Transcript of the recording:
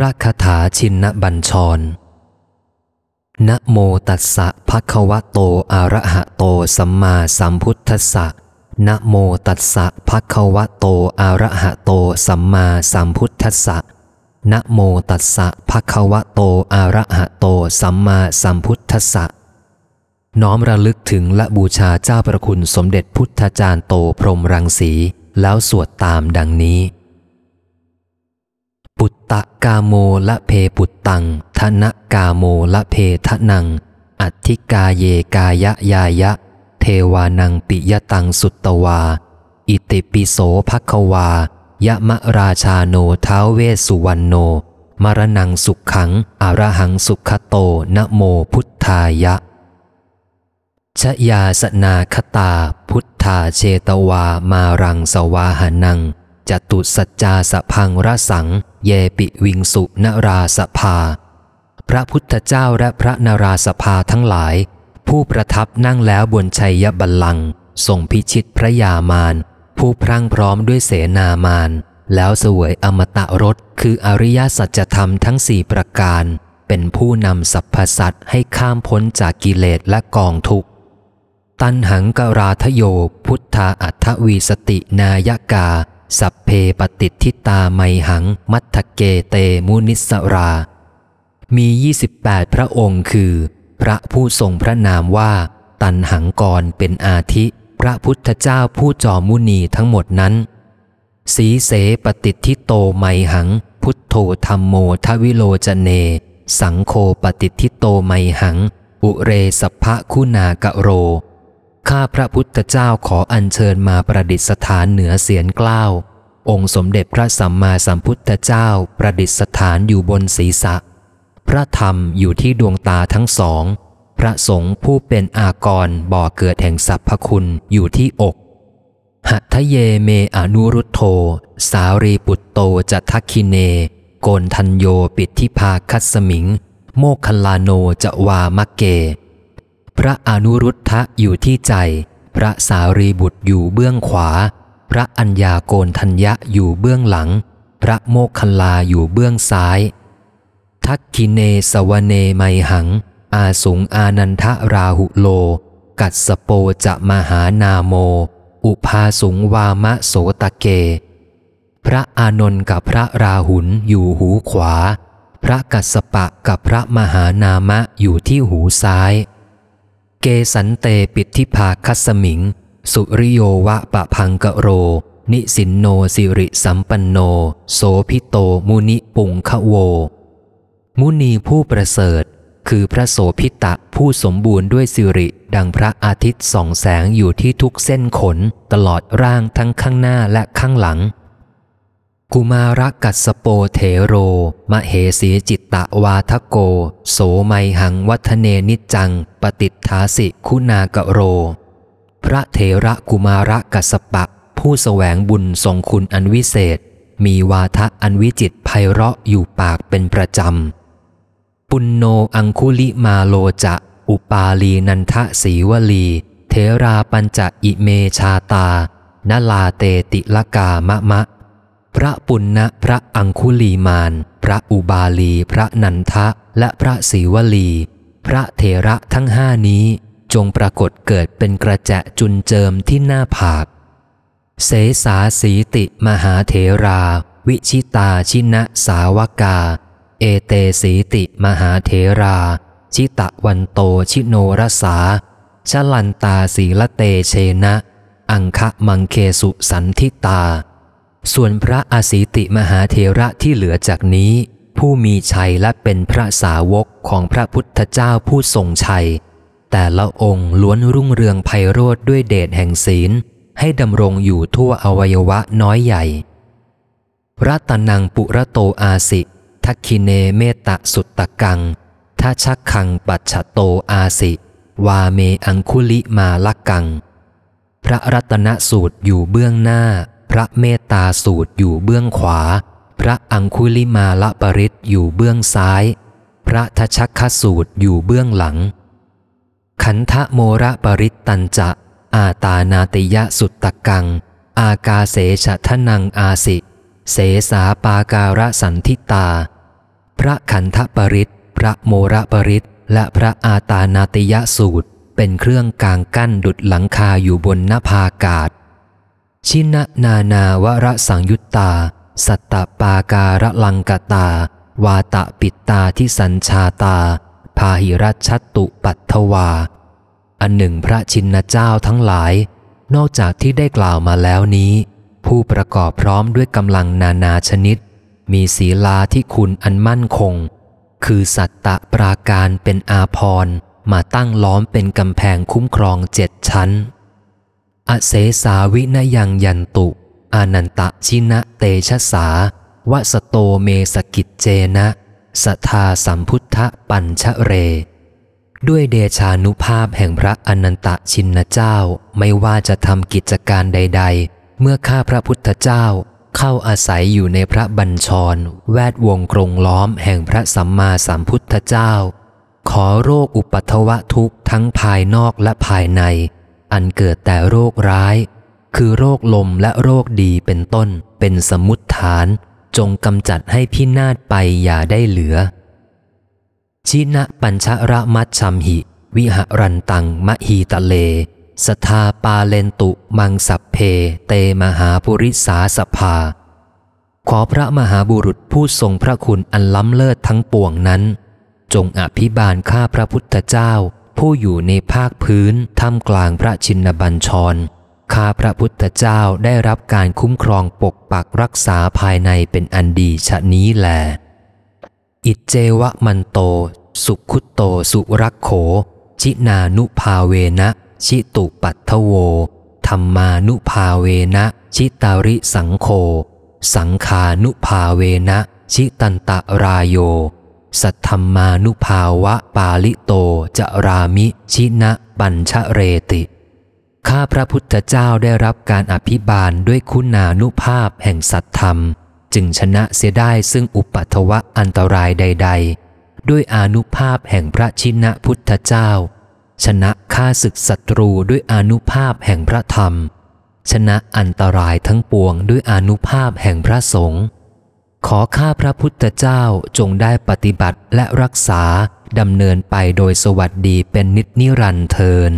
ระคาถาชินบัญชร นะโมตัสสะภะคะวะโตอะระหะโตสัมมาสัมพุทธัสสะ นะโมตัสสะภะคะวะโตอะระหะโตสัมมาสัมพุทธัสสะ นะโมตัสสะภะคะวะโตอะระหะโตสัมมาสัมพุทธัสสะ น้อมระลึกถึงและบูชาเจ้าประคุณสมเด็จพุทธจารย์โตพรมรังสี แล้วสวดตามดังนี้ ตะกาโมละเพปุตตังทนะกาโมละเพทะนัง อัตถิกาเยกายะยายะ เทวานังปิยตังสุตตวา อิติปิโสภควายะมะราชาโนท้าวเวสุวรรณโน มรณังสุขขังอรหังสุขโตนะโมพุทธายะชยาสนาคตาพุทธาเชตวามารังสวาหานังจตุสัจจาสพังรสัง เยปิวิงสุนราสภา พระพุทธเจ้าและพระนราสภาทั้งหลาย ผู้ประทับนั่งแล้วบนชัยบัลลังก์ทรงพิชิตพระยามารผู้พรั่งพร้อมด้วยเสนามาน แล้วเสวยอมตะรสคืออริยสัจธรรมทั้งสี่ประการ เป็นผู้นำสรรพสัตว์ให้ข้ามพ้นจากกิเลสและกองทุกข์ตันหังกราทโย พุทธาอัทวีสตินายกา สัพเพปฏิทิตาไมหัง มัทเกเตมุนิสรา มี 28 พระองค์คือ พระผู้ทรงพระนามว่า ตันหังกรเป็นอาทิ พระพุทธเจ้าผู้จอมมุนีทั้งหมดนั้น สีเสปฏิทิโตไมหัง พุทโธธรรมโมทวิโลจเน สังโฆปฏิทิโตไมหัง อุเรสภะคุณากะโร ข้าพระพุทธเจ้าขออัญเชิญมาประดิษฐานเหนือเสียนเกล้าองค์สมเด็จพระสัมมาสัมพุทธเจ้าประดิษฐานอยู่บนศีรษะ พระธรรมอยู่ที่ดวงตาทั้งสอง พระสงฆ์ผู้เป็นอากรบ่อเกิดแห่งสรรพคุณอยู่ที่อกหัตเยเมอนุรุตโธสารีปุตโตจะทักคิเน โกนทันโยปิดทิพาคัสมิง โมคคลลาโนจะวามะเก พระอนุรุทธะอยู่ที่ใจ พระสารีบุตรอยู่เบื้องขวา พระอัญญาโกนทัญญะอยู่เบื้องหลัง พระโมคคัลลาอยู่เบื้องซ้าย ทักคิเนสวเนไมหัง อาสุงอานันทราหุโล กัสสโปจะมหานาโม อุพาสุงวามะโสตะเก พระอานนท์กับพระราหุลอยู่หูขวา พระกัสปะกับพระมหานามะอยู่ที่หูซ้าย เกสันเตปิทิภาคัสมิง สุริโยวะปะพังกะโร นิสินโนสิริสัมปันโน โสพิโตมุนิปุงคะโว มุนีผู้ประเสริฐ คือพระโสพิตะผู้สมบูรณ์ด้วยสิริดังพระอาทิตย์ส่องแสงอยู่ที่ทุกเส้นขน ตลอดร่างทั้งข้างหน้าและข้างหลัง กุมารกัสโปเถโร มเหสีจิตตะวาทโก โสไมหังวัฒเนนิจัง ปฏิทาสิคุณากโร พระเถระกุมารกัสปะ ผู้แสวงบุญทรงคุณอันวิเศษ มีวาทะอันวิจิตไพเราะอยู่ปากเป็นประจำ ปุณโนอังคุลิมาโลจะ อุปาลีนันทะสีวลี เทราปัญจะอิเมชาตา นลาเตติลกามะมะ พระปุณณะพระอังคุลีมาน พระอุบาลี พระนันทะ และพระศีวลี พระเถระทั้งห้านี้จงปรากฏเกิดเป็นกระแจะจุนเจิมที่หน้าผาก เสสาสีติมหาเถรา วิชิตาชินะสาวกา เอเตสีติมหาเถรา ชิตะวันโตชิโนรสาชลันตาสีละเตเชนะ อังคะมังเคสุสันทิตา ส่วนพระอสีติมหาเถระที่เหลือจากนี้ ผู้มีชัยและเป็นพระสาวกของพระพุทธเจ้าผู้ทรงชัย แต่ละองค์ล้วนรุ่งเรืองไพโรธด้วยเดชแห่งศีล ให้ดำรงอยู่ทั่วอวัยวะน้อยใหญ่ รัตนังปุระโตอาสิทักคิเนเมตตะสุตตะกังทัชักขังปัจฉโตอาสิ วาเมอังคุลิมาลกัง พระรัตนสูตรอยู่เบื้องหน้า ระเมตตาสูตรอยู่เบื้องขวา พระอังคุลิมาละปริตอยู่เบื้องซ้าย พระทชักคสูตรอยู่เบื้องหลัง ขันธโมระปริตตันจะ อาตานาติยะสุตตะกัง อากาเสชะทนังอาสิ เสสาปาการะสันทิตา พระขันธปริตพระโมระปริตและพระอาตานาติยะสูตรเป็นเครื่องกลางกั้นดุดหลังคาอยู่บนนภาอากาศ ชินะนานาวระสังยุตตา สัตตปาการลังกตา วาตะปิตตาที่สัญชาตา พาหิรัชตุปัตถวา อันหนึ่งพระชินเจ้าทั้งหลาย นอกจากที่ได้กล่าวมาแล้วนี้ ผู้ประกอบพร้อมด้วยกำลังนานาชนิด มีศีลาที่คุณอันมั่นคง คือสัตตะปราการเป็นอาพรณ์มาตั้งล้อมเป็นกำแพงคุ้มครองเจ็ดชั้น อเสสาวินยังยันตุ อานันตะชินะเตชะสาวสโตเมสกิจเจนะสทาสัมพุทธปัญชะเร ด้วยเดชานุภาพแห่งพระอนันตชินเจ้าไม่ว่าจะทำกิจการใด ๆ เมื่อข้าพระพุทธเจ้าเข้าอาศัยอยู่ในพระบัญชร แวดวงกรงล้อมแห่งพระสัมมาสัมพุทธเจ้า ขอโรคอุปัทวะทุกข์ทั้งภายนอกและภายใน อันเกิดแต่โรคร้าย คือโรคลมและโรคดีเป็นต้นเป็นสมมุติฐาน จงกำจัดให้พินาศไปอย่าได้เหลือ ชินะปัญชระมัชชัมหิ วิหรันตังมะฮีตะเล สทาปาเลนตุมังสัพเพ เตมหาปุริสาสภา ขอพระมหาบุรุษผู้ทรงพระคุณอันล้ำเลิศทั้งปวงนั้น จงอภิบาลข้าพระพุทธเจ้า ผู้อยู่ในภาคพื้นท่ามกลางพระชินบัญชร ข้าพระพุทธเจ้าได้รับการคุ้มครองปกปักรักษาภายในเป็นอันดีชะนี้แล อิจเจวะมันโต สุขุตโตสุรักโข ชินานุภาเวนะ ชิตุปัตถโว ธรรมานุภาเวนะ ชิตาริสังโฆสังคานุภาเวนะ ชิตันตะรายโย สัทธรรมานุภาวะปาลิโตจรามิชินะปัญชะเรติ ข้าพระพุทธเจ้าได้รับการอภิบาลด้วยคุณานุภาพแห่งสัตธรรม จึงชนะเสียได้ซึ่งอุปัทวะอันตรายใด ๆ ด้วยอนุภาพแห่งพระชินะพุทธเจ้า ชนะข้าศึกศัตรูด้วยอนุภาพแห่งพระธรรม ชนะอันตรายทั้งปวงด้วยอนุภาพแห่งพระสงฆ์ ขอข้าพระพุทธเจ้าจงได้ปฏิบัติและรักษาดำเนินไปโดยสวัสดีเป็นนิจนิรันดร์เทิน